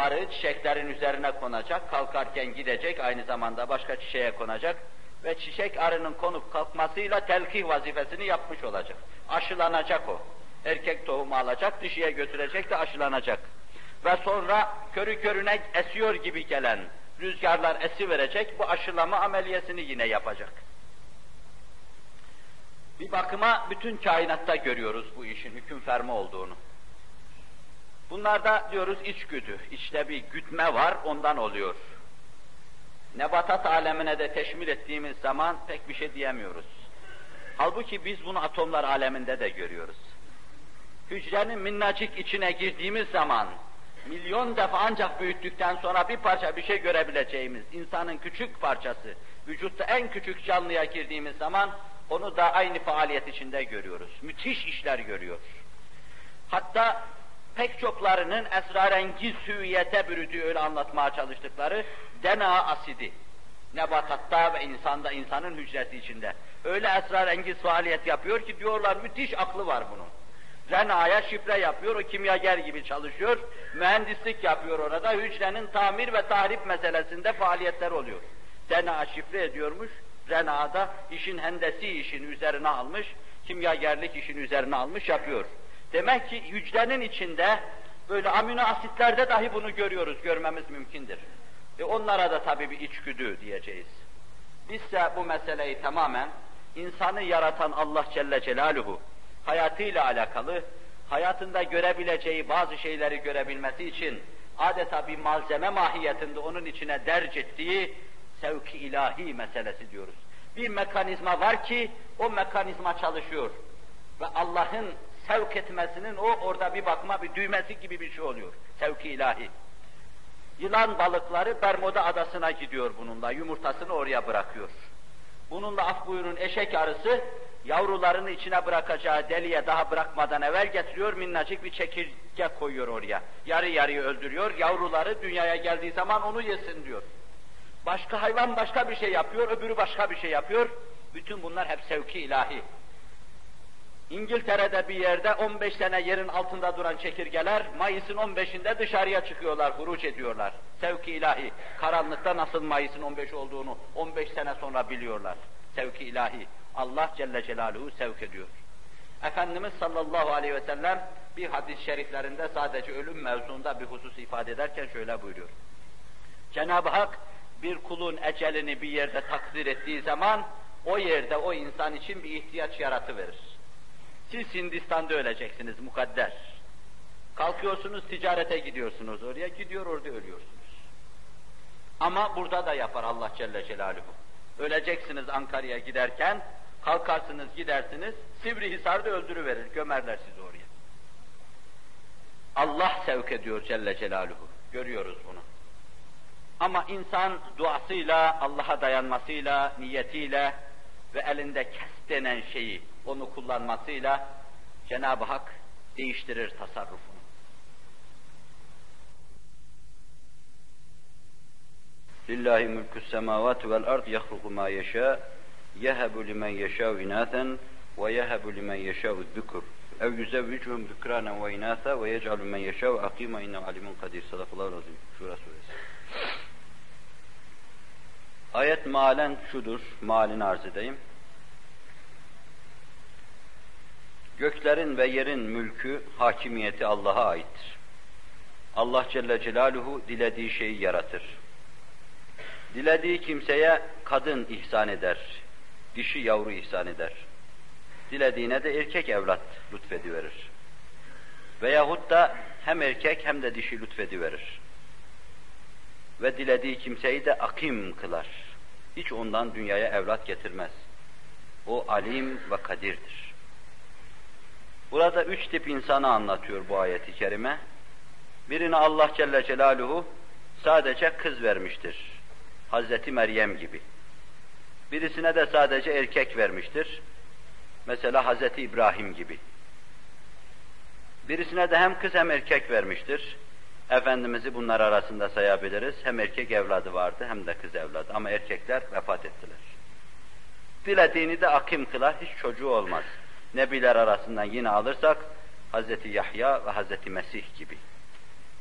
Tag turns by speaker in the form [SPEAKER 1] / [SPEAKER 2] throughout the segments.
[SPEAKER 1] Arı çiçeklerin üzerine konacak, kalkarken gidecek, aynı zamanda başka çiçeğe konacak ve çiçek arının konup kalkmasıyla telkih vazifesini yapmış olacak. Aşılanacak o. Erkek tohumu alacak, dişiye götürecek de aşılanacak. Ve sonra körü körüne esiyor gibi gelen rüzgarlar esi verecek, bu aşılama ameliyesini yine yapacak. Bir bakıma bütün kainatta görüyoruz bu işin hüküm ferma olduğunu. Bunlarda diyoruz içgüdü, içte bir gütme var, ondan oluyor. Nebatat alemine de teşmil ettiğimiz zaman pek bir şey diyemiyoruz. Halbuki biz bunu atomlar aleminde de görüyoruz. Hücrenin minnacık içine girdiğimiz zaman, milyon defa ancak büyüttükten sonra bir parça bir şey görebileceğimiz insanın küçük parçası, vücutta en küçük canlıya girdiğimiz zaman onu da aynı faaliyet içinde görüyoruz. Müthiş işler görüyor. Hatta pek çoklarının esrarengiz hüviyete bürüdüğü öyle anlatmaya çalıştıkları DNA asidi. Nebatatta ve insanda, insanın hücresi içinde. Öyle esrarengiz faaliyet yapıyor ki diyorlar müthiş aklı var bunun. RNA'ya şifre yapıyor, o kimyager gibi çalışıyor, mühendislik yapıyor orada, hücrenin tamir ve tahrip meselesinde faaliyetler oluyor. DNA şifre ediyormuş, RNA'da işin hendesi işin üzerine almış, kimyagerlik işin üzerine almış yapıyor. Demek ki hücrenin içinde böyle amino asitlerde dahi bunu görüyoruz, görmemiz mümkündür. E onlara da tabii bir içgüdü diyeceğiz. Bizse bu meseleyi tamamen insanı yaratan Allah Celle Celaluhu hayatıyla alakalı, hayatında görebileceği bazı şeyleri görebilmesi için adeta bir malzeme mahiyetinde onun içine derc ettiği sevki ilahi meselesi diyoruz. Bir mekanizma var ki o mekanizma çalışıyor ve Allah'ın sevk etmesinin o orada bir bakma bir düğmesi gibi bir şey oluyor. Sevki ilahi. Yılan balıkları Bermuda adasına gidiyor bununla, yumurtasını oraya bırakıyor. Bununla af buyurun eşek arısı yavrularını içine bırakacağı deliğe daha bırakmadan evvel getiriyor, minnacık bir çekirge koyuyor oraya. Yarı yarıyı öldürüyor, yavruları dünyaya geldiği zaman onu yesin diyor. Başka hayvan başka bir şey yapıyor, öbürü başka bir şey yapıyor. Bütün bunlar hep sevki ilahi. İngiltere'de bir yerde 15 sene yerin altında duran çekirgeler Mayıs'ın 15'inde dışarıya çıkıyorlar, huruç ediyorlar. Sevki ilahi. Karanlıkta nasıl Mayıs'ın 15 olduğunu 15 sene sonra biliyorlar. Sevki ilahi. Allah Celle Celaluhu sevk ediyor. Efendimiz sallallahu aleyhi ve sellem bir hadis-i şeriflerinde sadece ölüm mevzuunda bir husus ifade ederken şöyle buyuruyor. Cenab-ı Hak bir kulun ecelini bir yerde takdir ettiği zaman o yerde o insan için bir ihtiyaç yaratıverir. Siz Hindistan'da öleceksiniz mukadder. Kalkıyorsunuz ticarete gidiyorsunuz oraya, gidiyor orada ölüyorsunuz. Ama burada da yapar Allah Celle Celaluhu. Öleceksiniz Ankara'ya giderken, kalkarsınız gidersiniz, Sivrihisar'da öldürüverir, gömerler sizi oraya. Allah sevk ediyor Celle Celaluhu. Görüyoruz bunu. Ama insan duasıyla, Allah'a dayanmasıyla, niyetiyle ve elinde kes denen şeyi onu kullanmasıyla Cenab-ı Hak değiştirir tasarrufunu. Lillahi mulku semavati vel ard yahluku ma yasha yehebu limen yeşâ inâthen ve yehebu limen yeşâ zükür ev yüzevvicuhum zükranen ve inâtha ve yec'alu men yeşâ akîma innehu alimun kadir. Sadakallahu razim. Şura suresi. Ayet malen şudur, malini arz edeyim. Göklerin ve yerin mülkü, hakimiyeti Allah'a aittir. Allah Celle Celaluhu dilediği şeyi yaratır. Dilediği kimseye kadın ihsan eder, dişi yavru ihsan eder. Dilediğine de erkek evlat lütfediverir. Veyahut da hem erkek hem de dişi lütfediverir. Ve dilediği kimseyi de akim kılar. Hiç ondan dünyaya evlat getirmez. O alim ve kadirdir. Burada üç tip insanı anlatıyor bu ayeti kerime. Birine Allah Celle Celaluhu sadece kız vermiştir. Hazreti Meryem gibi. Birisine de sadece erkek vermiştir. Mesela Hazreti İbrahim gibi. Birisine de hem kız hem erkek vermiştir. Efendimiz'i bunlar arasında sayabiliriz. Hem erkek evladı vardı hem de kız evladı. Ama erkekler vefat ettiler. Dilediğini de akim kılar, hiç çocuğu olmaz. Nebiler arasından yine alırsak Hz. Yahya ve Hz. Mesih gibi.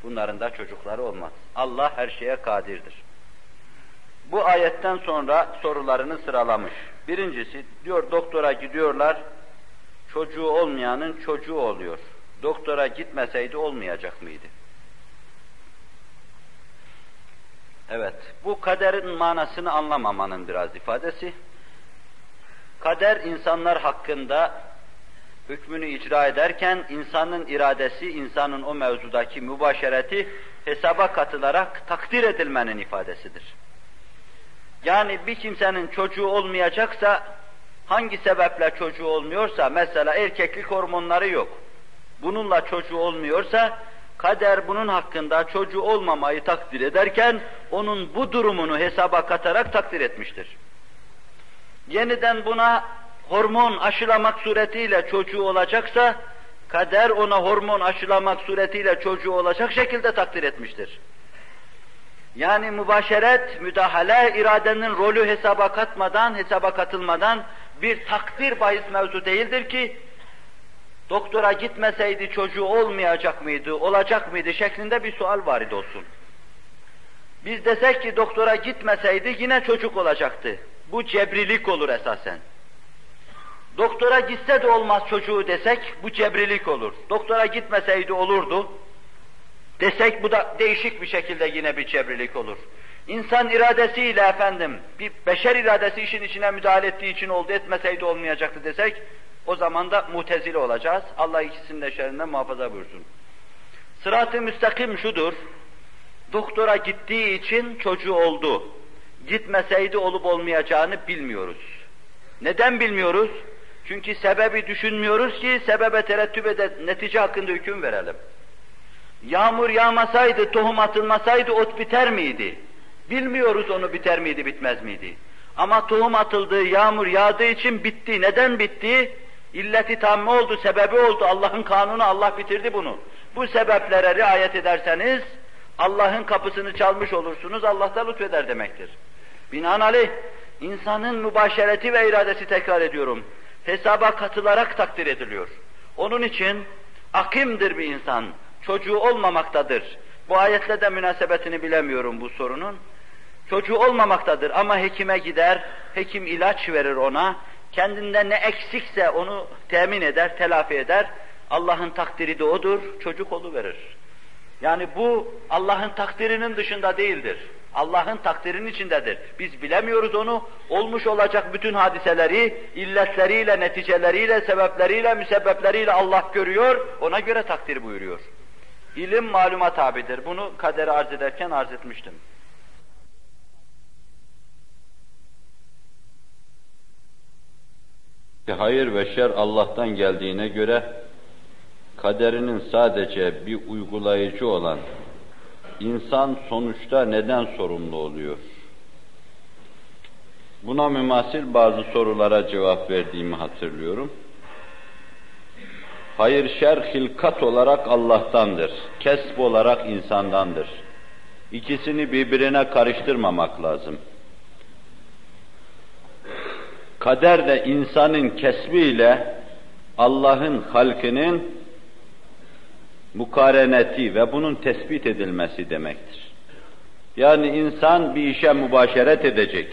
[SPEAKER 1] Bunların da çocukları olmaz. Allah her şeye kadirdir. Bu ayetten sonra sorularını sıralamış. Birincisi diyor doktora gidiyorlar, çocuğu olmayanın çocuğu oluyor. Doktora gitmeseydi olmayacak mıydı? Evet, bu kaderin manasını anlamamanın biraz ifadesi. Kader insanlar hakkında hükmünü icra ederken insanın iradesi, insanın o mevzudaki mübaşereti hesaba katılarak takdir edilmenin ifadesidir. Yani bir kimsenin çocuğu olmayacaksa, hangi sebeple çocuğu olmuyorsa, mesela erkeklik hormonları yok, bununla çocuğu olmuyorsa, kader bunun hakkında çocuğu olmamayı takdir ederken, onun bu durumunu hesaba katarak takdir etmiştir. Yeniden buna hormon aşılamak suretiyle çocuğu olacaksa, kader ona hormon aşılamak suretiyle çocuğu olacak şekilde takdir etmiştir. Yani mübaşeret, müdahale, iradenin rolü hesaba katmadan, hesaba katılmadan bir takdir bahis mevzu değildir ki, doktora gitmeseydi çocuğu olmayacak mıydı, olacak mıydı şeklinde bir sual varid olsun. Biz desek ki doktora gitmeseydi yine çocuk olacaktı. Bu cebrilik olur esasen. Doktora gitse de olmaz çocuğu desek bu cebrilik olur. Doktora gitmeseydi olurdu desek bu da değişik bir şekilde yine bir cebrilik olur. İnsan iradesiyle efendim, bir beşer iradesi işin içine müdahale ettiği için oldu, etmeseydi olmayacaktı desek, o zaman da mutezili olacağız. Allah ikisinin de şerrinden muhafaza buyursun. Sırat-ı müstakim şudur, doktora gittiği için çocuğu oldu. Gitmeseydi olup olmayacağını bilmiyoruz. Neden bilmiyoruz? Çünkü sebebi düşünmüyoruz ki sebebe terettüp ede netice hakkında hüküm verelim. Yağmur yağmasaydı, tohum atılmasaydı ot biter miydi? Bilmiyoruz onu biter miydi, bitmez miydi? Ama tohum atıldı, yağmur yağdığı için bitti. Neden bitti? İlleti tamme oldu, sebebi oldu. Allah'ın kanunu, Allah bitirdi bunu. Bu sebeplere riayet ederseniz, Allah'ın kapısını çalmış olursunuz, Allah da lütfeder demektir. Binaenaleyh, insanın mübaşereti ve iradesi tekrar ediyorum, hesaba katılarak takdir ediliyor. Onun için akimdir bir insan, çocuğu olmamaktadır. Bu ayetle de münasebetini bilemiyorum bu sorunun. Çocuğu olmamaktadır ama hekime gider, hekim ilaç verir ona, kendinde ne eksikse onu temin eder, telafi eder. Allah'ın takdiri de odur, çocuk verir. Yani bu Allah'ın takdirinin dışında değildir. Allah'ın takdirinin içindedir. Biz bilemiyoruz onu. Olmuş olacak bütün hadiseleri, illetleriyle, neticeleriyle, sebepleriyle, müsebbepleriyle Allah görüyor, ona göre takdir buyuruyor. İlim maluma tabidir. Bunu kaderi arz ederken arz etmiştim.
[SPEAKER 2] Hayır ve şer Allah'tan geldiğine göre kaderinin sadece bir uygulayıcı olan insan sonuçta neden sorumlu oluyor? Buna mümasil bazı sorulara cevap verdiğimi hatırlıyorum. Hayır şer hilkat olarak Allah'tandır. Kesb olarak insandandır. İkisini birbirine karıştırmamak lazım. Kader de insanın kesbiyle Allah'ın halkının mukareneti ve bunun tespit edilmesi demektir. Yani insan bir işe mübaşeret edecek.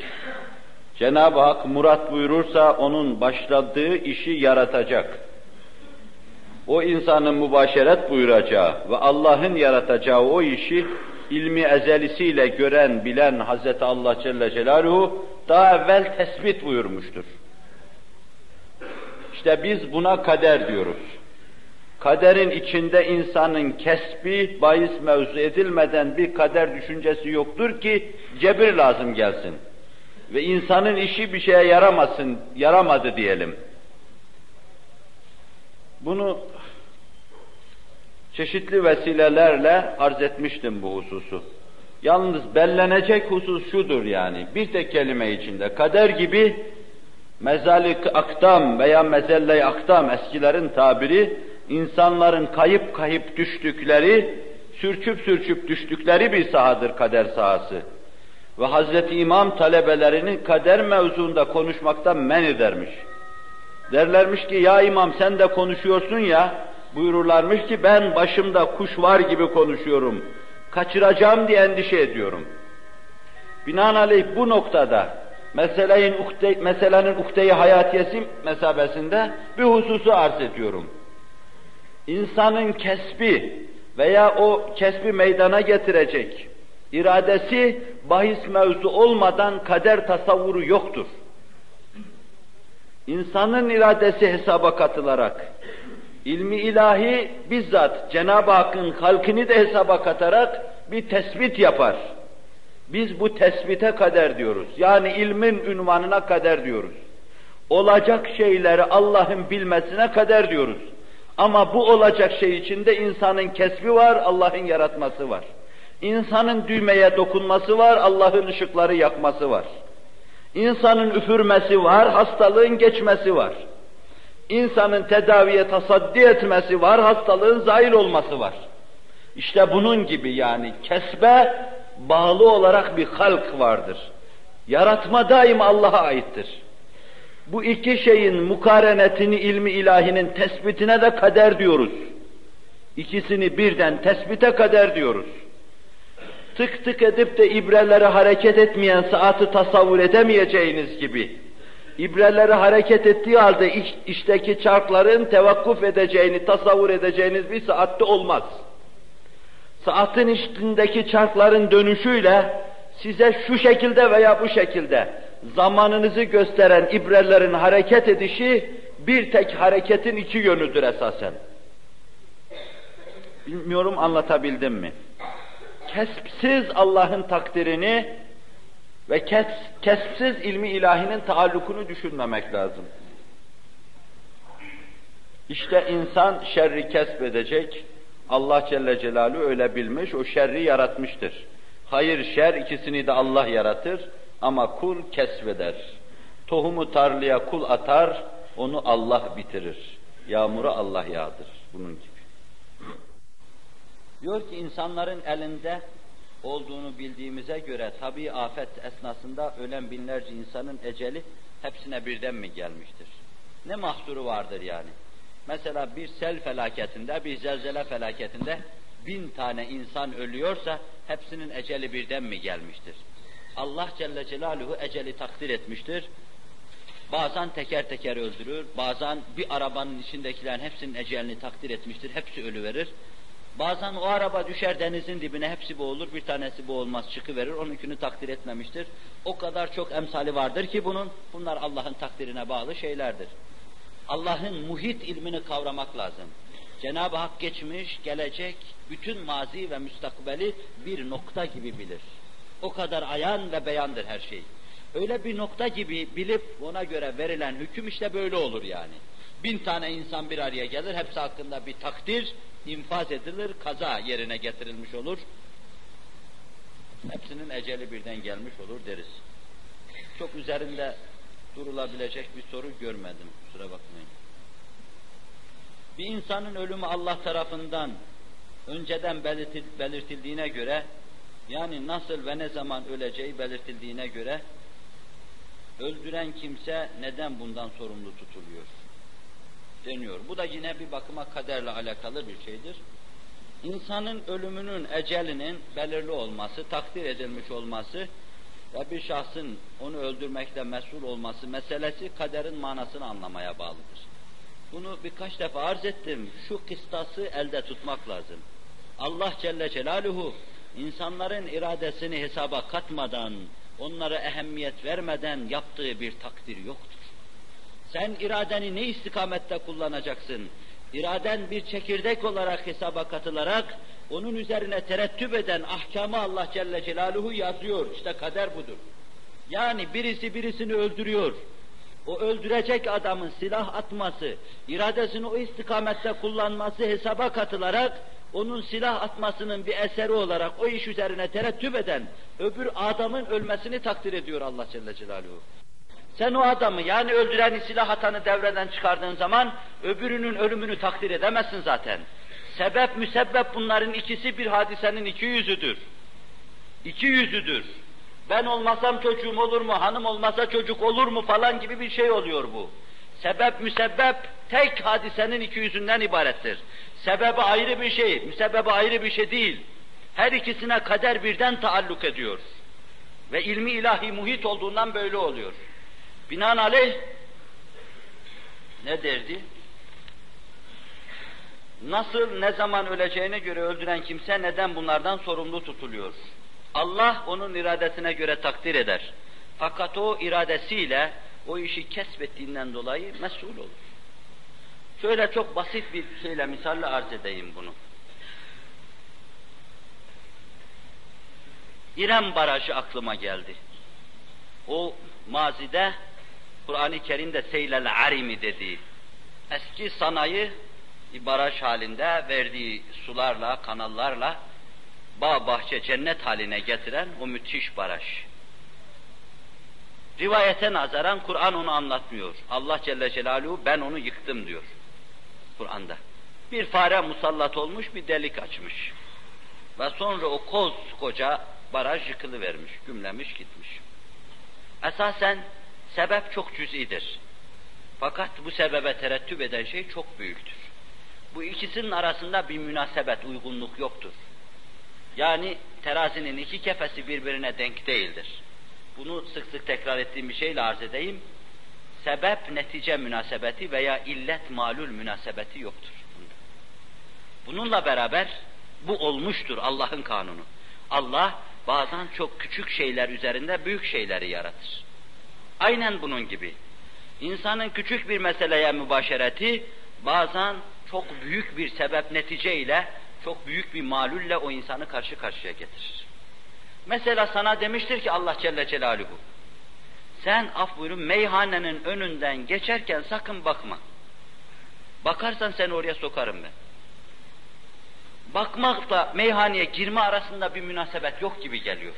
[SPEAKER 2] Cenab-ı Hak murat buyurursa onun başladığı işi yaratacak o insanın mübaşeret buyuracağı ve Allah'ın yaratacağı o işi ilmi ezelisiyle gören, bilen Hz. Allah Celle Celaluhu daha evvel tespit buyurmuştur. İşte biz buna kader diyoruz. Kaderin içinde insanın kesbi, bahis mevzu edilmeden bir kader düşüncesi yoktur ki cebir lazım gelsin. Ve insanın işi bir şeye yaramasın, yaramadı diyelim. Bunu çeşitli vesilelerle arz etmiştim bu hususu. Yalnız bellenecek husus şudur yani, bir tek kelime içinde, kader gibi mezalik aktam veya mezelle aktam eskilerin tabiri, insanların kayıp kayıp düştükleri, sürçüp sürçüp düştükleri bir sahadır kader sahası. Ve Hazreti İmam talebelerini kader mevzuunda konuşmaktan men edermiş. Derlermiş ki ya imam sen de konuşuyorsun ya, buyururlarmış ki ben başımda kuş var gibi konuşuyorum. Kaçıracağım diye endişe ediyorum. Binaenaleyh bu noktada meselenin, ukde, meselenin ukde-i hayatiyesi mesabesinde bir hususu arz ediyorum. İnsanın kesbi veya o kesbi meydana getirecek iradesi bahis mevzu olmadan kader tasavvuru yoktur. İnsanın iradesi hesaba katılarak, ilmi ilahi bizzat Cenab-ı Hakk'ın halkını da hesaba katarak bir tespit yapar. Biz bu tespite kader diyoruz. Yani ilmin ünvanına kader diyoruz. Olacak şeyleri Allah'ın bilmesine kader diyoruz. Ama bu olacak şey içinde insanın kesbi var, Allah'ın yaratması var. İnsanın düğmeye dokunması var, Allah'ın ışıkları yakması var. İnsanın üfürmesi var, hastalığın geçmesi var. İnsanın tedaviye tasaddi etmesi var, hastalığın zahil olması var. İşte bunun gibi yani kesbe bağlı olarak bir halk vardır. Yaratma daima Allah'a aittir. Bu iki şeyin mukarenetini ilmi ilahinin tespitine de kader diyoruz. İkisini birden tespite kader diyoruz. Tık tık edip de ibreleri hareket etmeyen saati tasavvur edemeyeceğiniz gibi, ibreleri hareket ettiği halde iç, içteki çarkların tevakkuf edeceğini tasavvur edeceğiniz bir saatte olmaz. Saatin içindeki çarkların dönüşüyle size şu şekilde veya bu şekilde zamanınızı gösteren ibrelerin hareket edişi bir tek hareketin iki yönüdür esasen. Bilmiyorum anlatabildim mi? Kesipsiz Allah'ın takdirini ve kes, kesipsiz ilmi ilahinin taallukunu düşünmemek lazım. İşte insan şerri kesbedecek, Allah Celle Celaluhu öyle bilmiş, o şerri yaratmıştır. Hayır, şer ikisini de Allah yaratır ama kul kesveder. Tohumu tarlaya kul atar, onu Allah bitirir. Yağmuru Allah yağdır. Bunun gibi. Diyor ki insanların elinde olduğunu bildiğimize göre tabi afet esnasında ölen binlerce insanın eceli hepsine birden mi gelmiştir? Ne mahsuru vardır yani? Mesela bir sel felaketinde, bir zelzele felaketinde bin tane insan ölüyorsa hepsinin eceli birden mi gelmiştir? Allah Celle Celaluhu eceli takdir etmiştir. Bazen teker teker öldürür, bazen bir arabanın içindekilerin hepsinin ecelini takdir etmiştir, hepsi ölü verir. Bazen o araba düşer denizin dibine, hepsi boğulur, bir tanesi boğulmaz, çıkıverir, onunkünü takdir etmemiştir. O kadar çok emsali vardır ki bunun, bunlar Allah'ın takdirine bağlı şeylerdir. Allah'ın muhit ilmini kavramak lazım. Cenab-ı Hak geçmiş, gelecek, bütün mazi ve müstakbeli bir nokta gibi bilir. O kadar ayan ve beyandır her şey. Öyle bir nokta gibi bilip ona göre verilen hüküm işte böyle olur yani. Bin tane insan bir araya gelir, hepsi hakkında bir takdir infaz edilir, kaza yerine getirilmiş olur. Hepsinin eceli birden gelmiş olur deriz. Çok üzerinde durulabilecek bir soru görmedim, kusura bakmayın. Bir insanın ölümü Allah tarafından önceden belirtildiğine göre, yani nasıl ve ne zaman öleceği belirtildiğine göre, öldüren kimse neden bundan sorumlu tutuluyor? deniyor. Bu da yine bir bakıma kaderle alakalı bir şeydir. İnsanın ölümünün, ecelinin belirli olması, takdir edilmiş olması ve bir şahsın onu öldürmekle mesul olması meselesi kaderin manasını anlamaya bağlıdır. Bunu birkaç defa arz ettim. Şu kıstası elde tutmak lazım. Allah Celle Celaluhu insanların iradesini hesaba katmadan, onlara ehemmiyet vermeden yaptığı bir takdir yoktur. Sen iradeni ne istikamette kullanacaksın? İraden bir çekirdek olarak hesaba katılarak onun üzerine terettüp eden ahkamı Allah Celle Celaluhu yazıyor. İşte kader budur. Yani birisi birisini öldürüyor. O öldürecek adamın silah atması, iradesini o istikamette kullanması hesaba katılarak onun silah atmasının bir eseri olarak o iş üzerine terettüp eden öbür adamın ölmesini takdir ediyor Allah Celle Celaluhu. Sen o adamı yani öldüren silah atanı devreden çıkardığın zaman öbürünün ölümünü takdir edemezsin zaten. Sebep müsebbep bunların ikisi bir hadisenin iki yüzüdür. İki yüzüdür. Ben olmasam çocuğum olur mu, hanım olmasa çocuk olur mu falan gibi bir şey oluyor bu.
[SPEAKER 1] Sebep müsebbep tek hadisenin iki yüzünden ibarettir. Sebebi ayrı bir şey, müsebbebi ayrı bir şey değil. Her ikisine kader birden taalluk ediyor. Ve ilmi ilahi muhit olduğundan böyle oluyor. Binaenaleyh ne derdi? Nasıl, ne zaman öleceğine göre öldüren kimse neden bunlardan sorumlu tutuluyor? Allah onun iradesine göre takdir eder. Fakat o iradesiyle o işi kesbettiğinden dolayı mesul olur. Şöyle çok basit bir şeyle misalle arz edeyim bunu. İrem Barajı aklıma geldi. O mazide Kur'an-ı Kerim'de seylel arimi dediği eski sanayi baraj halinde verdiği sularla, kanallarla bağ, bahçe, cennet haline getiren o müthiş baraj. Rivayete nazaran Kur'an onu anlatmıyor. Allah Celle Celaluhu ben onu yıktım diyor Kur'an'da. Bir fare musallat olmuş, bir delik açmış. Ve sonra o koz koca baraj yıkılıvermiş, gümlemiş gitmiş. Esasen sebep çok cüz'idir. Fakat bu sebebe terettüp eden şey çok büyüktür. Bu ikisinin arasında bir münasebet, uygunluk yoktur. Yani terazinin iki kefesi birbirine denk değildir. Bunu sık sık tekrar ettiğim bir şeyle arz edeyim. Sebep netice münasebeti veya illet malul münasebeti yoktur. Bununla beraber bu olmuştur Allah'ın kanunu. Allah bazen çok küçük şeyler üzerinde büyük şeyleri yaratır. Aynen bunun gibi. İnsanın küçük bir meseleye mübaşereti bazen çok büyük bir sebep netice ile çok büyük bir malülle o insanı karşı karşıya getirir. Mesela sana demiştir ki Allah Celle Celaluhu, sen af buyurun meyhanenin önünden geçerken sakın bakma. Bakarsan seni oraya sokarım ben. Bakmakla meyhaneye girme arasında bir münasebet yok gibi geliyor.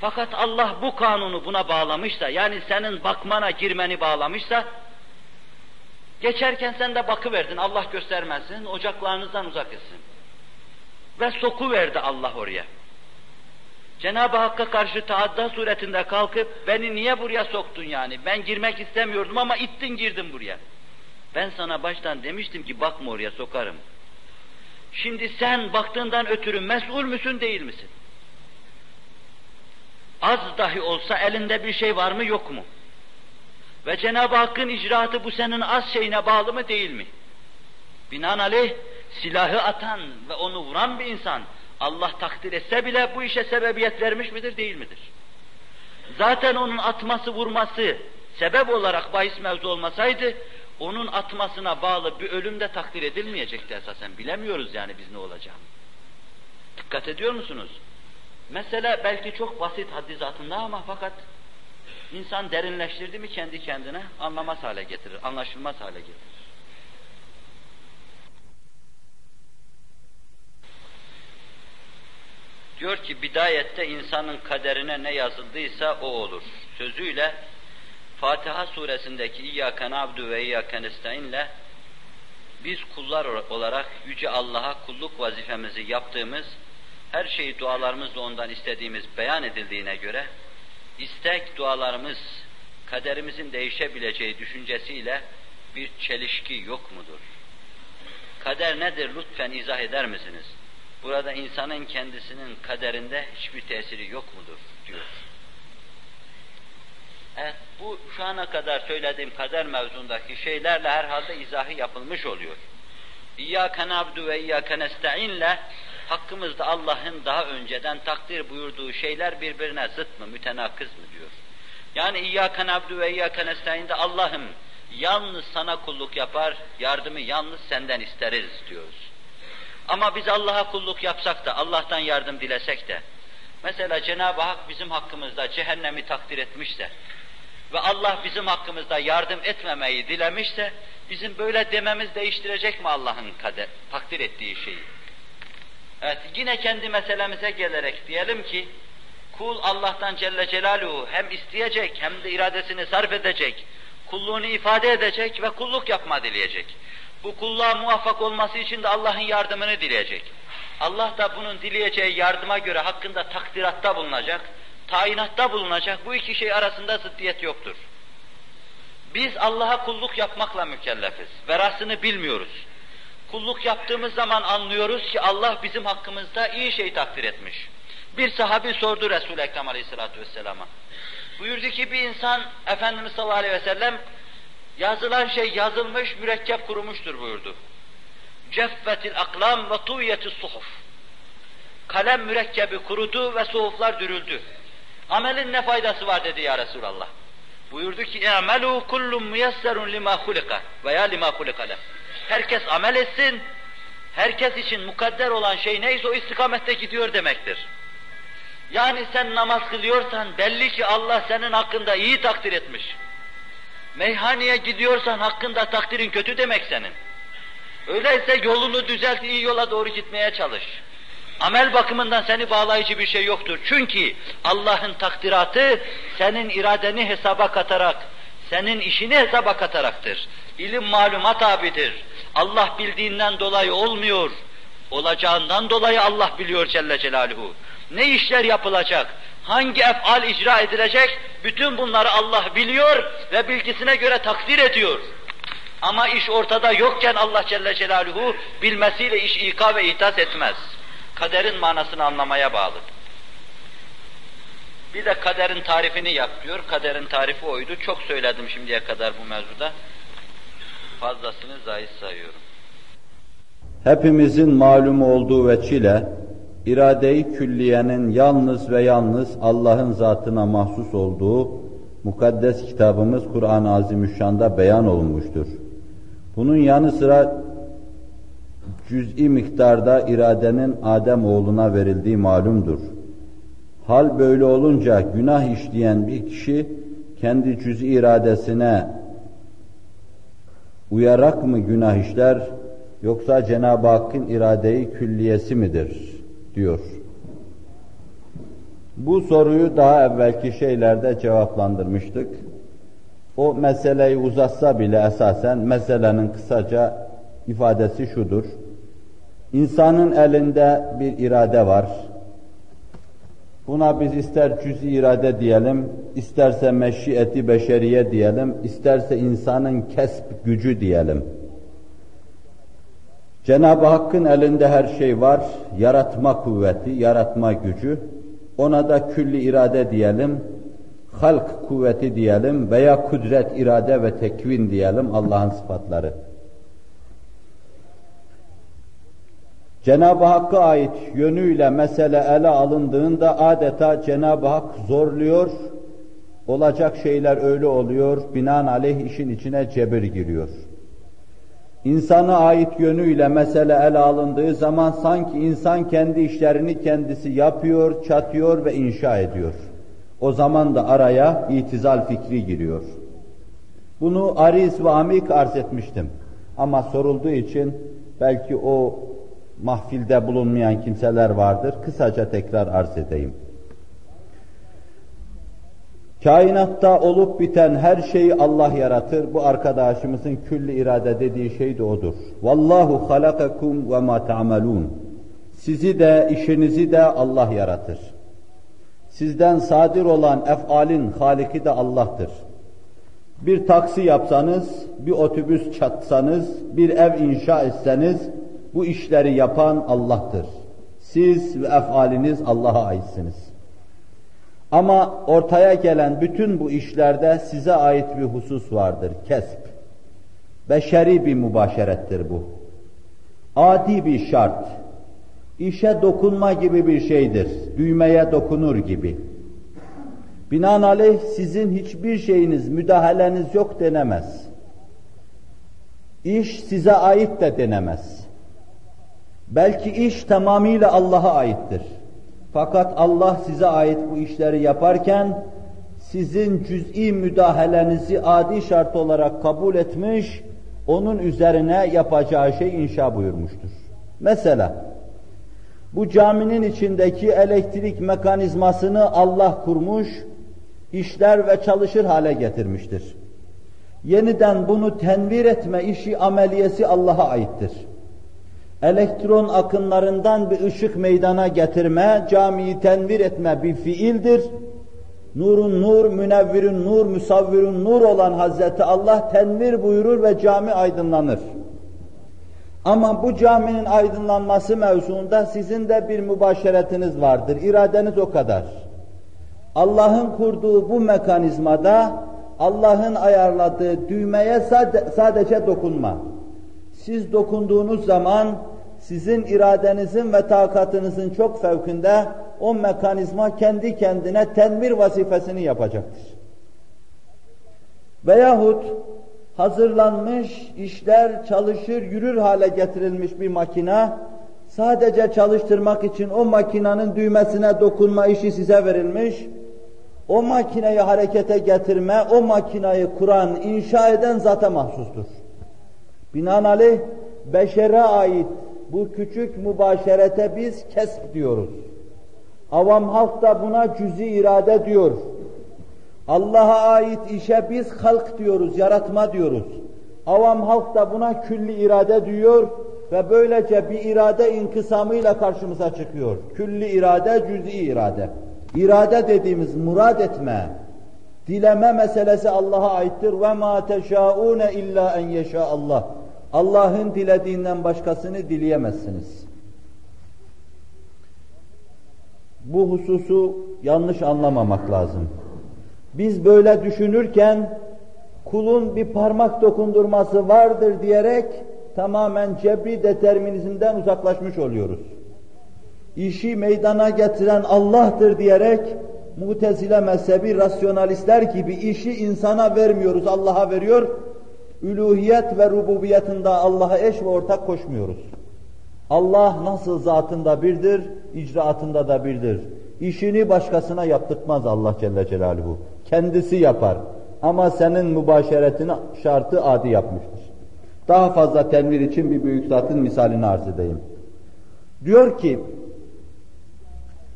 [SPEAKER 1] Fakat Allah bu kanunu buna bağlamışsa, yani senin bakmana girmeni bağlamışsa, geçerken sen de bakıverdin, Allah göstermesin, ocaklarınızdan uzak etsin. Ve soku verdi Allah oraya. Cenab-ı Hakk'a karşı taadda suretinde kalkıp beni niye buraya soktun yani? Ben girmek istemiyordum ama ittin girdim buraya. Ben sana baştan demiştim ki bakma oraya sokarım. Şimdi sen baktığından ötürü mesul müsün değil misin? Az dahi olsa elinde bir şey var mı yok mu? Ve Cenab-ı Hakk'ın icraatı bu senin az şeyine bağlı mı değil mi? Binaenaleyh silahı atan ve onu vuran bir insan Allah takdir etse bile bu işe sebebiyet vermiş midir değil midir? Zaten onun atması vurması sebep olarak bahis mevzu olmasaydı onun atmasına bağlı bir ölüm de takdir edilmeyecekti esasen. Bilemiyoruz yani biz ne olacağını. Dikkat ediyor musunuz? Mesele belki çok basit haddi zatında ama fakat insan derinleştirdi mi kendi kendine anlamaz hale getirir, anlaşılmaz hale getirir. Diyor ki bidayette insanın kaderine ne yazıldıysa o olur. Sözüyle Fatiha suresindeki İyyâke na'budu ve İyyâke nestaîn'le biz kullar olarak Yüce Allah'a kulluk vazifemizi yaptığımız, her şeyi dualarımızla ondan istediğimiz beyan edildiğine göre, istek dualarımız, kaderimizin değişebileceği düşüncesiyle bir çelişki yok mudur? Kader nedir lütfen izah eder misiniz? Burada insanın kendisinin kaderinde hiçbir tesiri yok mudur? diyor. Evet, bu şu ana kadar söylediğim kader mevzundaki şeylerle herhalde izahı yapılmış oluyor. İyyâke nabdu ve iyyâke nesta'inle hakkımızda Allah'ın daha önceden takdir buyurduğu şeyler birbirine zıt mı, mütenakız mı diyor. Yani İyyâke nabdu ve iyyâke nesta'inde Allah'ım yalnız sana kulluk yapar, yardımı yalnız senden isteriz diyoruz. Ama biz Allah'a kulluk yapsak da, Allah'tan yardım dilesek de, mesela Cenab-ı Hak bizim hakkımızda cehennemi takdir etmişse, ve Allah bizim hakkımızda yardım etmemeyi dilemişse, bizim böyle dememiz değiştirecek mi Allah'ın kader, takdir ettiği şeyi? Evet, yine kendi meselemize gelerek diyelim ki, kul Allah'tan Celle Celaluhu hem isteyecek hem de iradesini sarf edecek, kulluğunu ifade edecek ve kulluk yapma dileyecek. Bu kulluğa muvaffak olması için de Allah'ın yardımını dileyecek. Allah da bunun dileyeceği yardıma göre hakkında takdiratta bulunacak, tayinatta bulunacak. Bu iki şey arasında zıddiyet yoktur. Biz Allah'a kulluk yapmakla mükellefiz. Verasını bilmiyoruz. Kulluk yaptığımız zaman anlıyoruz ki Allah bizim hakkımızda iyi şey takdir etmiş. Bir sahabi sordu Resul-i Ekrem Aleyhisselatü Vesselam'a. Buyurdu ki bir insan Efendimiz sallallahu aleyhi ve sellem yazılan şey yazılmış, mürekkep kurumuştur buyurdu. Ceffetil aklam ve tuviyetis suhuf. Kalem mürekkebi kurudu ve suhuflar dürüldü. Amelin ne faydası var dedi ya Resulallah. Buyurdu ki اَعْمَلُوا كُلُّ مُيَسَّرٌ لِمَا خُلِقَ veya lima خُلِقَ Herkes amel etsin, herkes için mukadder olan şey neyse o istikamette gidiyor demektir. Yani sen namaz kılıyorsan belli ki Allah senin hakkında iyi takdir etmiş. Meyhaneye gidiyorsan hakkında takdirin kötü demek senin. Öyleyse yolunu düzelt, iyi yola doğru gitmeye çalış. Amel bakımından seni bağlayıcı bir şey yoktur. Çünkü Allah'ın takdiratı senin iradeni hesaba katarak, senin işini hesaba kataraktır. İlim malumat abidir. Allah bildiğinden dolayı olmuyor. Olacağından dolayı Allah biliyor Celle Celaluhu. Ne işler yapılacak, hangi efal icra edilecek, bütün bunları Allah biliyor ve bilgisine göre takdir ediyor. Ama iş ortada yokken Allah Celle Celaluhu bilmesiyle iş ika ve ihtas etmez. Kaderin manasını anlamaya bağlı. Bir de kaderin tarifini yap. Kaderin tarifi oydu. Çok söyledim şimdiye kadar bu mevzuda. Fazlasını zayıf sayıyorum.
[SPEAKER 2] Hepimizin malum olduğu veçile irade-i külliyenin yalnız ve yalnız Allah'ın zatına mahsus olduğu mukaddes kitabımız Kur'an-ı Azimüşşan'da beyan olunmuştur. Bunun yanı sıra cüz'i miktarda iradenin Adem oğluna verildiği malumdur. Hal böyle olunca günah işleyen bir kişi kendi cüz'i iradesine uyarak mı günah işler yoksa Cenab-ı Hakk'ın iradeyi külliyesi midir diyor. Bu soruyu daha evvelki şeylerde cevaplandırmıştık. O meseleyi uzatsa bile esasen meselenin kısaca ifadesi şudur. İnsanın elinde bir irade var. Buna biz ister cüz irade diyelim, isterse meşiyeti beşeriye diyelim, isterse insanın kesp gücü diyelim. Cenab-ı Hakk'ın elinde her şey var, yaratma kuvveti, yaratma gücü. Ona da külli irade diyelim, halk kuvveti diyelim veya kudret, irade ve tekvin diyelim Allah'ın sıfatları. Cenab-ı Hakk'a ait yönüyle mesele ele alındığında adeta Cenab-ı Hak zorluyor, olacak şeyler öyle oluyor, binaenaleyh işin içine cebir giriyor. İnsana ait yönüyle mesele ele alındığı zaman sanki insan kendi işlerini kendisi yapıyor, çatıyor ve inşa ediyor. O zaman da araya itizal fikri giriyor. Bunu ariz ve amik arz etmiştim. Ama sorulduğu için belki o mahfilde bulunmayan kimseler vardır. Kısaca tekrar arz edeyim. Kainatta olup biten her şeyi Allah yaratır. Bu arkadaşımızın külli irade dediği şey de odur. Vallahu halakakum ve ma ta'malun. Sizi de işinizi de Allah yaratır. Sizden sadir olan efalin haliki de Allah'tır. Bir taksi yapsanız, bir otobüs çatsanız, bir ev inşa etseniz, bu işleri yapan Allah'tır. Siz ve efaliniz Allah'a aitsiniz. Ama ortaya gelen bütün bu işlerde size ait bir husus vardır, kesp. Beşeri bir mübaşerettir bu. Adi bir şart. İşe dokunma gibi bir şeydir. Düğmeye dokunur gibi. Binaenaleyh sizin hiçbir şeyiniz, müdahaleniz yok denemez. İş size ait de denemez. Belki iş tamamıyla Allah'a aittir. Fakat Allah size ait bu işleri yaparken sizin cüz'i müdahalenizi adi şart olarak kabul etmiş, onun üzerine yapacağı şey inşa buyurmuştur. Mesela bu caminin içindeki elektrik mekanizmasını Allah kurmuş, işler ve çalışır hale getirmiştir. Yeniden bunu tenvir etme işi ameliyesi Allah'a aittir elektron akınlarından bir ışık meydana getirme, camiyi tenvir etme bir fiildir.
[SPEAKER 3] Nurun nur, münevvirün nur, musavvirün nur olan Hazreti Allah tenvir buyurur ve cami aydınlanır. Ama bu caminin aydınlanması mevzuunda sizin de bir mübaşeretiniz vardır, iradeniz o kadar. Allah'ın kurduğu bu mekanizmada Allah'ın ayarladığı düğmeye sadece dokunma. Siz dokunduğunuz zaman sizin iradenizin ve takatınızın çok fevkinde o mekanizma kendi kendine tenvir vazifesini yapacaktır. Veyahut hazırlanmış, işler çalışır, yürür hale getirilmiş bir makina, sadece çalıştırmak için o makinenin düğmesine dokunma işi size verilmiş, o makineyi harekete getirme, o makineyi kuran, inşa eden zata mahsustur. Binaenaleyh beşere ait bu küçük mübaşerete biz kesp diyoruz. Avam halk da buna cüzi irade diyor. Allah'a ait işe biz halk diyoruz, yaratma diyoruz. Avam halk da buna külli irade diyor ve böylece bir irade inkısamıyla karşımıza çıkıyor. Külli irade, cüz'i irade. İrade dediğimiz murad etme, dileme meselesi Allah'a aittir. Ve ma teşaune illa en yeşa Allah. Allah'ın dilediğinden başkasını dileyemezsiniz. Bu hususu yanlış anlamamak lazım. Biz böyle düşünürken kulun bir parmak dokundurması vardır diyerek tamamen cebri determinizmden uzaklaşmış oluyoruz. İşi meydana getiren Allah'tır diyerek mutezile mezhebi rasyonalistler gibi işi insana vermiyoruz, Allah'a veriyor. Üluhiyet ve rububiyetinde Allah'a eş ve ortak koşmuyoruz. Allah nasıl zatında birdir, icraatında da birdir. İşini başkasına yaptırtmaz Allah Celle Celaluhu. Kendisi yapar. Ama senin mübaşeretini şartı adi yapmıştır. Daha fazla tenvir için bir büyük zatın misalini arz edeyim. Diyor ki,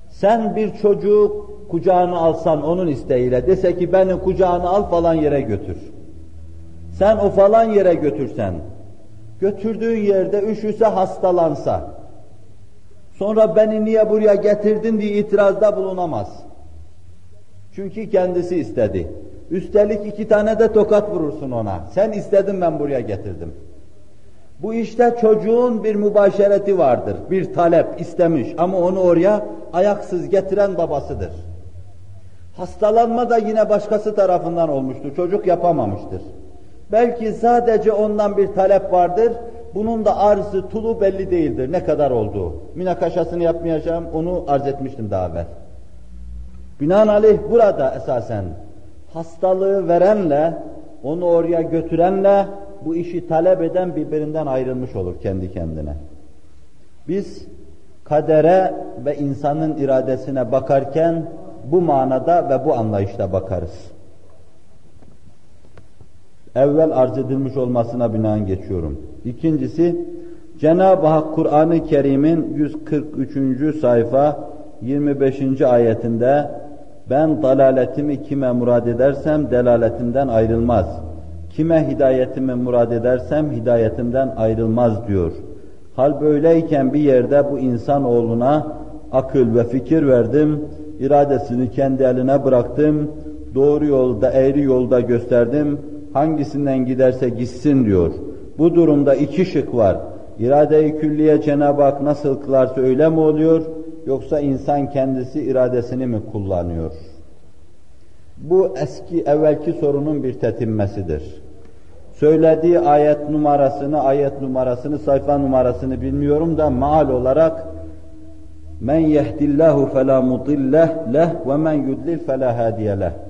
[SPEAKER 3] sen bir çocuğu kucağına alsan onun isteğiyle, dese ki beni kucağına al falan yere götür. Sen o falan yere götürsen, götürdüğün yerde üşüse hastalansa, sonra beni niye buraya getirdin diye itirazda bulunamaz. Çünkü kendisi istedi. Üstelik iki tane de tokat vurursun ona. Sen istedin ben buraya getirdim. Bu işte çocuğun bir mübaşereti vardır. Bir talep istemiş ama onu oraya ayaksız getiren babasıdır. Hastalanma da yine başkası tarafından olmuştur. Çocuk yapamamıştır. Belki sadece ondan bir talep vardır. Bunun da arzı, tulu belli değildir. Ne kadar olduğu. Münakaşasını yapmayacağım. Onu arz etmiştim daha evvel. Binaenaleyh burada esasen hastalığı verenle, onu oraya götürenle bu işi talep eden birbirinden ayrılmış olur kendi kendine. Biz kadere ve insanın iradesine bakarken bu manada ve bu anlayışla bakarız. Evvel arz edilmiş olmasına binaen geçiyorum. İkincisi, Cenab-ı Hak Kur'an-ı Kerim'in 143. sayfa 25. ayetinde ben dalaletimi kime murad edersem delaletimden ayrılmaz. Kime hidayetimi murad edersem hidayetimden ayrılmaz diyor. Hal böyleyken bir yerde bu insan oğluna akıl ve fikir verdim, iradesini kendi eline bıraktım, doğru yolda, eğri yolda gösterdim, hangisinden giderse gitsin diyor. Bu durumda iki şık var. İrade-i külliye Cenab-ı Hak nasıl kılarsa öyle mi oluyor? Yoksa insan kendisi iradesini mi kullanıyor? Bu eski evvelki sorunun bir tetinmesidir. Söylediği ayet numarasını, ayet numarasını, sayfa numarasını bilmiyorum da maal olarak men yehdillahu fela mudilleh leh ve men yudlil fela hadiye leh.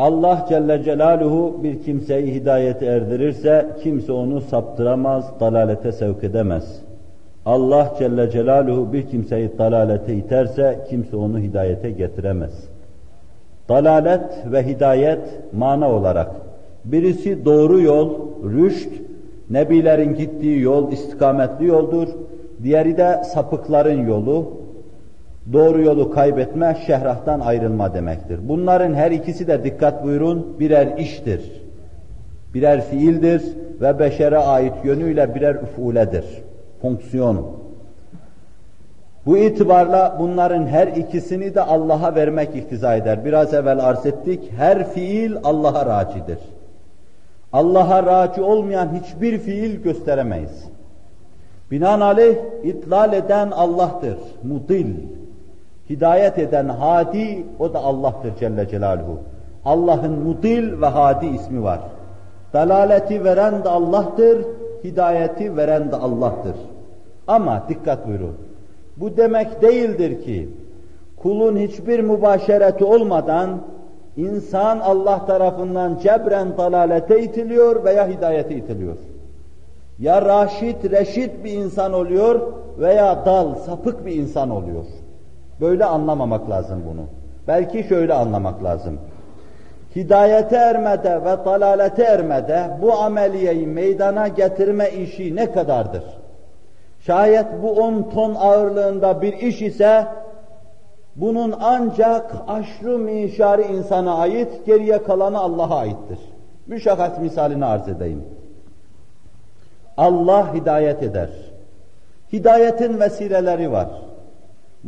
[SPEAKER 3] Allah Celle Celaluhu bir kimseyi hidayete erdirirse kimse onu saptıramaz, dalalete sevk edemez. Allah Celle Celaluhu bir kimseyi dalalete iterse kimse onu hidayete getiremez. Dalalet ve hidayet mana olarak birisi doğru yol, rüşt, nebilerin gittiği yol, istikametli yoldur. Diğeri de sapıkların yolu, doğru yolu kaybetme, şehrahtan ayrılma demektir. Bunların her ikisi de dikkat buyurun birer iştir. Birer fiildir ve beşere ait yönüyle birer üfuledir fonksiyon. Bu itibarla bunların her ikisini de Allah'a vermek iktiza eder. Biraz evvel arz ettik, her fiil Allah'a racidir. Allah'a raci olmayan hiçbir fiil gösteremeyiz. Binaenaleyh itlal eden Allah'tır, mudil. Hidayet eden hadi, o da Allah'tır Celle Celaluhu. Allah'ın mudil ve hadi ismi var. Dalaleti veren de Allah'tır, hidayeti veren de Allah'tır. Ama dikkat buyurun. Bu demek değildir ki kulun hiçbir mübaşereti olmadan insan Allah tarafından cebren dalalete itiliyor veya hidayete itiliyor. Ya raşit, reşit bir insan oluyor veya dal, sapık bir insan oluyor. Böyle anlamamak lazım bunu. Belki şöyle anlamak lazım. Hidayete ermede ve dalalete ermede bu ameliyeyi meydana getirme işi ne kadardır? Şayet bu on ton ağırlığında bir iş ise bunun ancak aşrı mişari insana ait, geriye kalanı Allah'a aittir. Müşahhas misalini arz edeyim. Allah hidayet eder. Hidayetin vesileleri var.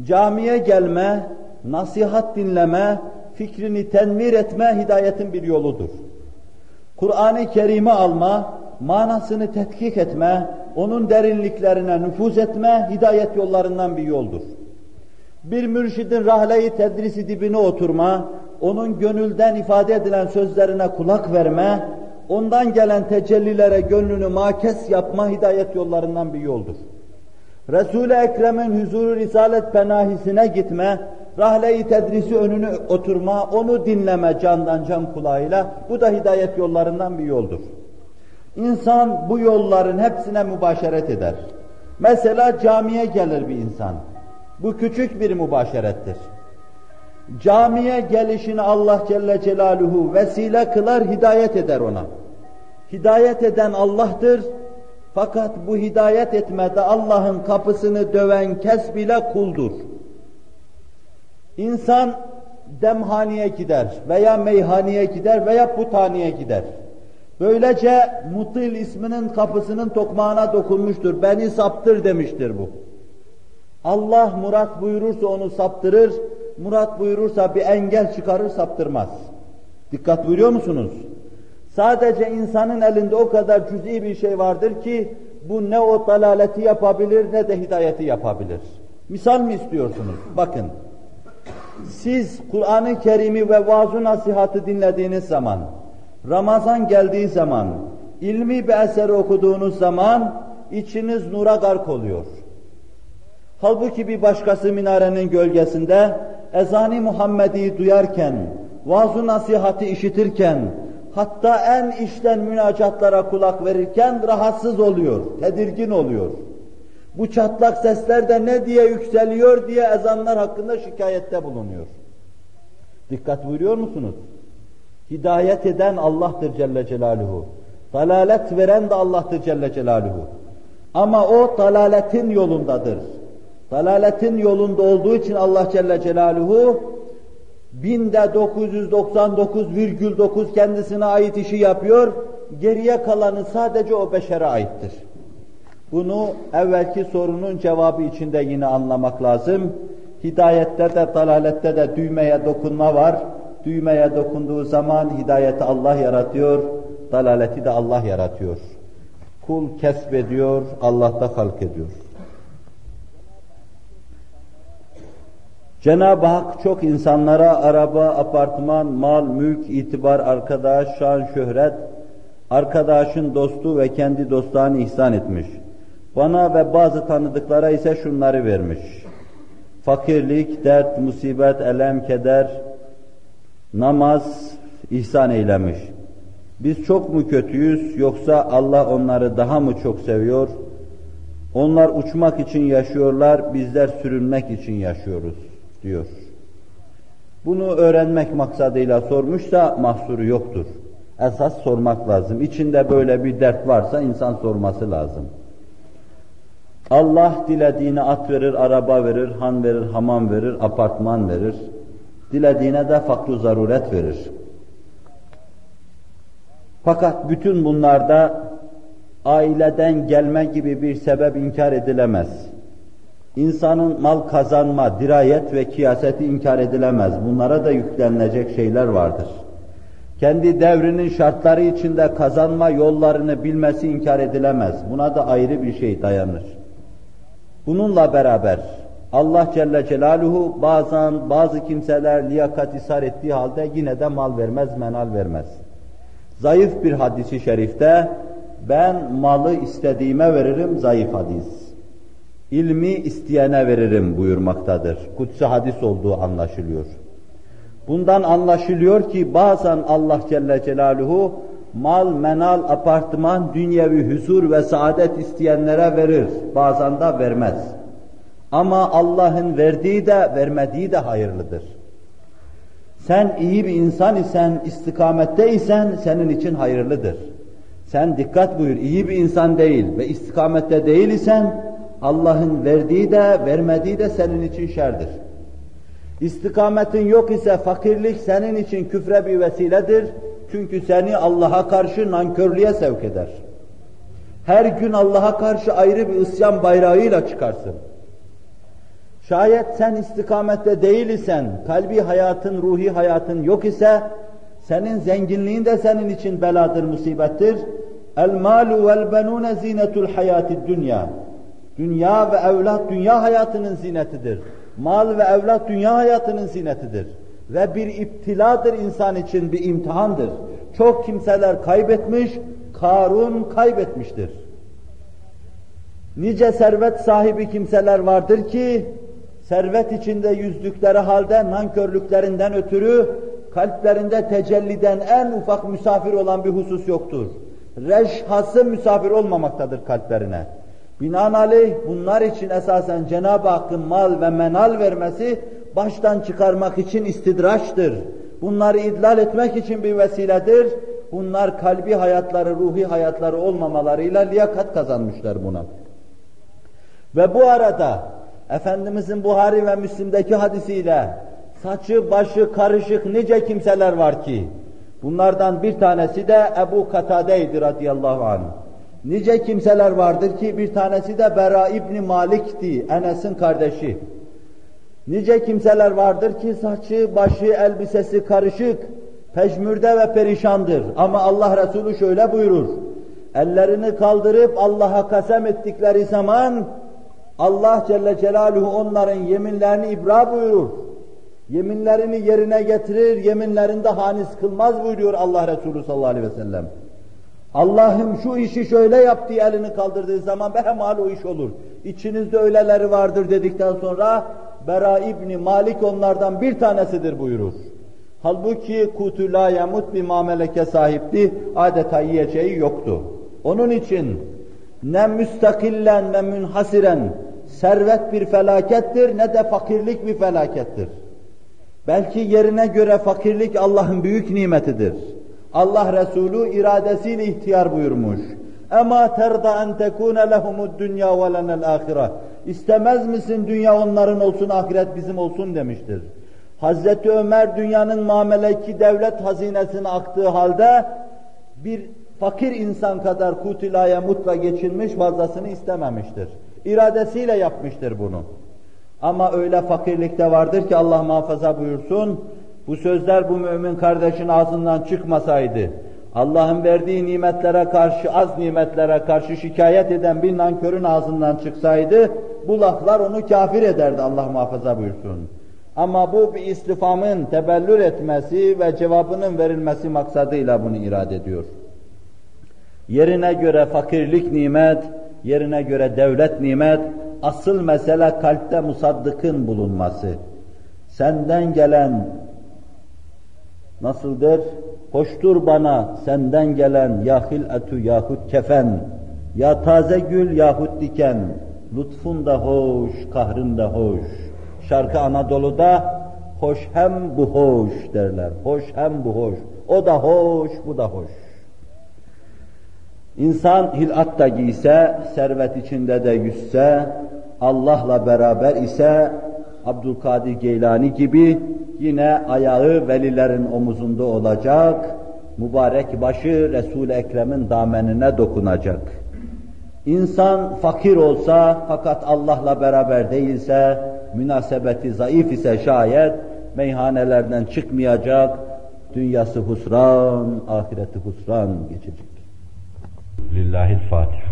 [SPEAKER 3] Camiye gelme, nasihat dinleme, fikrini tenvir etme hidayetin bir yoludur. Kur'an-ı Kerim'i alma, manasını tetkik etme, onun derinliklerine nüfuz etme hidayet yollarından bir yoldur. Bir mürşidin rahleyi tedrisi dibine oturma, onun gönülden ifade edilen sözlerine kulak verme, ondan gelen tecellilere gönlünü makes yapma hidayet yollarından bir yoldur. Resul-i Ekrem'in huzuru risalet penahisine gitme, rahle-i tedrisi önüne oturma, onu dinleme candan can kulağıyla, bu da hidayet yollarından bir yoldur. İnsan bu yolların hepsine mübaşeret eder. Mesela camiye gelir bir insan. Bu küçük bir mübaşerettir. Camiye gelişini Allah Celle Celaluhu vesile kılar, hidayet eder ona. Hidayet eden Allah'tır. Fakat bu hidayet etmede Allah'ın kapısını döven kes bile kuldur. İnsan demhaneye gider veya meyhaneye gider veya puthaneye gider. Böylece Mutil isminin kapısının tokmağına dokunmuştur. Beni saptır demiştir bu. Allah murat buyurursa onu saptırır, murat buyurursa bir engel çıkarır saptırmaz. Dikkat buyuruyor musunuz? Sadece insanın elinde o kadar cüz'i bir şey vardır ki bu ne o dalaleti yapabilir ne de hidayeti yapabilir. Misal mi istiyorsunuz? Bakın. Siz Kur'an-ı Kerim'i ve vaaz nasihatı dinlediğiniz zaman, Ramazan geldiği zaman, ilmi bir eseri okuduğunuz zaman içiniz nura gark oluyor. Halbuki bir başkası minarenin gölgesinde ezani Muhammed'i duyarken, vaaz nasihati işitirken, hatta en işten münacatlara kulak verirken rahatsız oluyor, tedirgin oluyor. Bu çatlak sesler de ne diye yükseliyor diye ezanlar hakkında şikayette bulunuyor. Dikkat buyuruyor musunuz? Hidayet eden Allah'tır Celle Celaluhu. Dalalet veren de Allah'tır Celle Celaluhu. Ama o dalaletin yolundadır. Dalaletin yolunda olduğu için Allah Celle Celaluhu binde 999,9 kendisine ait işi yapıyor, geriye kalanı sadece o beşere aittir. Bunu evvelki sorunun cevabı içinde yine anlamak lazım. Hidayette de dalalette de düğmeye dokunma var. Düğmeye dokunduğu zaman hidayeti Allah yaratıyor, dalaleti de Allah yaratıyor. Kul kesbediyor, Allah da halk ediyor. Cenab-ı Hak çok insanlara araba, apartman, mal, mülk, itibar, arkadaş, şan, şöhret, arkadaşın dostu ve kendi dostlarını ihsan etmiş. Bana ve bazı tanıdıklara ise şunları vermiş. Fakirlik, dert, musibet, elem, keder, namaz ihsan eylemiş. Biz çok mu kötüyüz yoksa Allah onları daha mı çok seviyor? Onlar uçmak için yaşıyorlar, bizler sürünmek için yaşıyoruz diyor. Bunu öğrenmek maksadıyla sormuşsa mahsuru yoktur. Esas sormak lazım. İçinde böyle bir dert varsa insan sorması lazım. Allah dilediğine at verir, araba verir, han verir, hamam verir, apartman verir. Dilediğine de fakru zaruret verir. Fakat bütün bunlarda aileden gelme gibi bir sebep inkar edilemez. İnsanın mal kazanma, dirayet ve kiyaseti inkar edilemez. Bunlara da yüklenilecek şeyler vardır. Kendi devrinin şartları içinde kazanma yollarını bilmesi inkar edilemez. Buna da ayrı bir şey dayanır. Bununla beraber Allah Celle Celaluhu bazen bazı kimseler liyakat isar ettiği halde yine de mal vermez, menal vermez. Zayıf bir hadisi şerifte ben malı istediğime veririm zayıf hadis. İlmi isteyene veririm buyurmaktadır. Kutsi hadis olduğu anlaşılıyor. Bundan anlaşılıyor ki bazen Allah Celle Celaluhu mal, menal, apartman, dünyevi huzur ve saadet isteyenlere verir. Bazen de vermez. Ama Allah'ın verdiği de vermediği de hayırlıdır. Sen iyi bir insan isen, istikamette isen senin için hayırlıdır. Sen dikkat buyur, iyi bir insan değil ve istikamette değil isen Allah'ın verdiği de vermediği de senin için şerdir. İstikametin yok ise fakirlik senin için küfre bir vesiledir. Çünkü seni Allah'a karşı nankörlüğe sevk eder. Her gün Allah'a karşı ayrı bir isyan bayrağıyla çıkarsın. Şayet sen istikamette değil isen, kalbi hayatın, ruhi hayatın yok ise, senin zenginliğin de senin için beladır, musibettir. El malu vel benune zinetul hayatid dünya. Dünya ve evlat dünya hayatının zinetidir. Mal ve evlat dünya hayatının zinetidir. Ve bir iptiladır insan için, bir imtihandır. Çok kimseler kaybetmiş, Karun kaybetmiştir. Nice servet sahibi kimseler vardır ki, servet içinde yüzdükleri halde nankörlüklerinden ötürü kalplerinde tecelliden en ufak misafir olan bir husus yoktur. Reşhası misafir olmamaktadır kalplerine. Binaenaleyh bunlar için esasen Cenab-ı Hakk'ın mal ve menal vermesi baştan çıkarmak için istidraçtır. Bunları idlal etmek için bir vesiledir. Bunlar kalbi hayatları, ruhi hayatları olmamalarıyla liyakat kazanmışlar buna. Ve bu arada Efendimizin Buhari ve Müslim'deki hadisiyle saçı başı karışık nice kimseler var ki bunlardan bir tanesi de Ebu Katade'ydi radıyallahu anh. Nice kimseler vardır ki bir tanesi de Bera İbni Malik'ti, Enes'in kardeşi. Nice kimseler vardır ki saçı, başı, elbisesi karışık, pejmürde ve perişandır. Ama Allah Resulü şöyle buyurur. Ellerini kaldırıp Allah'a kasem ettikleri zaman Allah Celle Celaluhu onların yeminlerini ibra buyurur. Yeminlerini yerine getirir, yeminlerinde hanis kılmaz buyuruyor Allah Resulü sallallahu aleyhi ve sellem. Allah'ım şu işi şöyle yap diye elini kaldırdığı zaman behemal o iş olur. İçinizde öyleleri vardır dedikten sonra Bera İbni Malik onlardan bir tanesidir buyurur. Halbuki kutu la yamut bir mameleke sahipti, adeta yiyeceği yoktu. Onun için ne müstakillen ve münhasiren servet bir felakettir ne de fakirlik bir felakettir. Belki yerine göre fakirlik Allah'ın büyük nimetidir. Allah Resulü iradesiyle ihtiyar buyurmuş. Ama terda en tekune lehumud dünya ve lenel ahire. İstemez misin dünya onların olsun, ahiret bizim olsun demiştir. Hazreti Ömer dünyanın mameleki devlet hazinesine aktığı halde bir fakir insan kadar kutilaya mutla geçilmiş fazlasını istememiştir. İradesiyle yapmıştır bunu. Ama öyle fakirlikte vardır ki Allah muhafaza buyursun, bu sözler bu mümin kardeşin ağzından çıkmasaydı, Allah'ın verdiği nimetlere karşı, az nimetlere karşı şikayet eden bir nankörün ağzından çıksaydı, bu laflar onu kafir ederdi Allah muhafaza buyursun. Ama bu bir istifamın tebellür etmesi ve cevabının verilmesi maksadıyla bunu irade ediyor. Yerine göre fakirlik nimet, yerine göre devlet nimet, asıl mesele kalpte musaddıkın bulunması. Senden gelen nasıldır? Hoştur bana senden gelen ya hiletu yahut kefen, ya taze gül yahut diken, lütfun da hoş, kahrın da hoş. Şarkı Anadolu'da hoş hem bu hoş derler. Hoş hem bu hoş. O da hoş, bu da hoş. İnsan hilat da giyse, servet içinde de yüzse, Allah'la beraber ise Abdülkadir Geylani gibi yine ayağı velilerin omuzunda olacak, mübarek başı Resul-i Ekrem'in damenine dokunacak. İnsan fakir olsa fakat Allah'la beraber değilse, münasebeti zayıf ise şayet meyhanelerden çıkmayacak, dünyası husran, ahireti husran geçecek.
[SPEAKER 2] Lillahi'l-Fatiha.